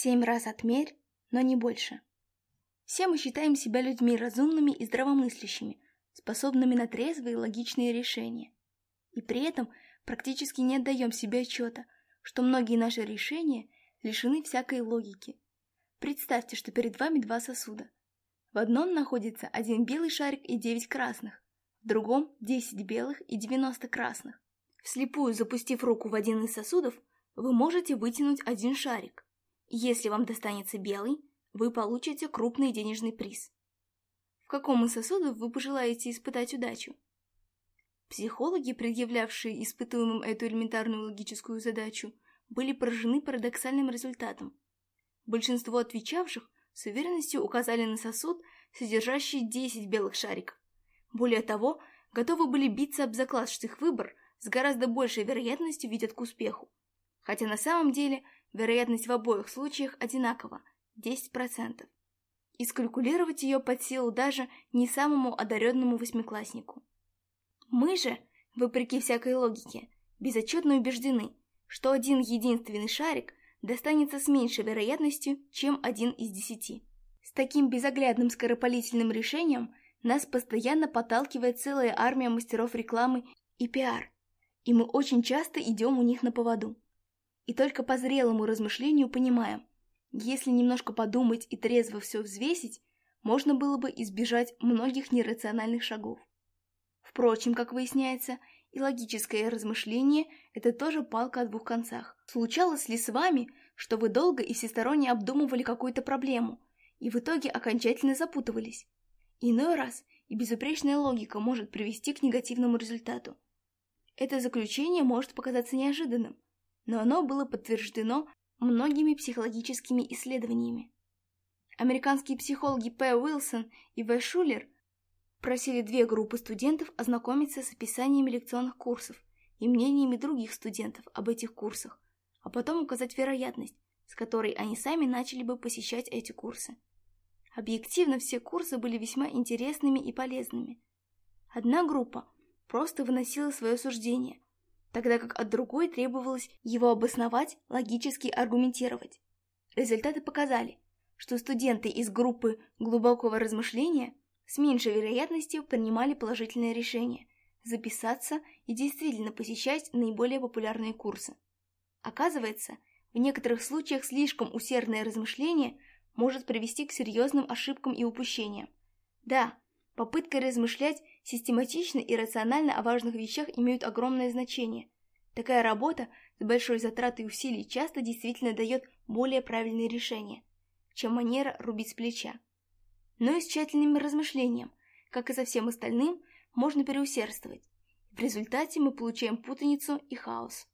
Семь раз отмерь, но не больше. Все мы считаем себя людьми разумными и здравомыслящими, способными на трезвые и логичные решения. И при этом практически не отдаем себе отчета, что многие наши решения лишены всякой логики. Представьте, что перед вами два сосуда. В одном находится один белый шарик и девять красных, в другом 10 белых и 90 красных. Вслепую запустив руку в один из сосудов, вы можете вытянуть один шарик. Если вам достанется белый, вы получите крупный денежный приз. В каком из сосудов вы пожелаете испытать удачу? Психологи, предъявлявшие испытуемым эту элементарную логическую задачу, были поражены парадоксальным результатом. Большинство отвечавших с уверенностью указали на сосуд, содержащий 10 белых шариков. Более того, готовы были биться об заклад, что их выбор с гораздо большей вероятностью ведет к успеху. Хотя на самом деле – Вероятность в обоих случаях одинакова – 10%. И скалькулировать ее под силу даже не самому одаренному восьмикласснику. Мы же, вопреки всякой логике, безотчетно убеждены, что один единственный шарик достанется с меньшей вероятностью, чем один из десяти. С таким безоглядным скоропалительным решением нас постоянно подталкивает целая армия мастеров рекламы и пиар, и мы очень часто идем у них на поводу и только по зрелому размышлению понимаем, если немножко подумать и трезво все взвесить, можно было бы избежать многих нерациональных шагов. Впрочем, как выясняется, и логическое размышление – это тоже палка о двух концах. Случалось ли с вами, что вы долго и всесторонне обдумывали какую-то проблему, и в итоге окончательно запутывались? Иной раз и безупречная логика может привести к негативному результату. Это заключение может показаться неожиданным, но оно было подтверждено многими психологическими исследованиями. Американские психологи П. Уилсон и В. Шулер просили две группы студентов ознакомиться с описаниями лекционных курсов и мнениями других студентов об этих курсах, а потом указать вероятность, с которой они сами начали бы посещать эти курсы. Объективно все курсы были весьма интересными и полезными. Одна группа просто выносила свое суждение, тогда как от другой требовалось его обосновать, логически аргументировать. Результаты показали, что студенты из группы глубокого размышления с меньшей вероятностью принимали положительное решение записаться и действительно посещать наиболее популярные курсы. Оказывается, в некоторых случаях слишком усердное размышление может привести к серьезным ошибкам и упущениям. Да, попытка размышлять систематично и рационально о важных вещах имеют огромное значение. Такая работа с большой затратой усилий часто действительно дает более правильные решения, чем манера рубить с плеча. Но и с тщательным размышлением, как и со всем остальным, можно переусердствовать. В результате мы получаем путаницу и хаос.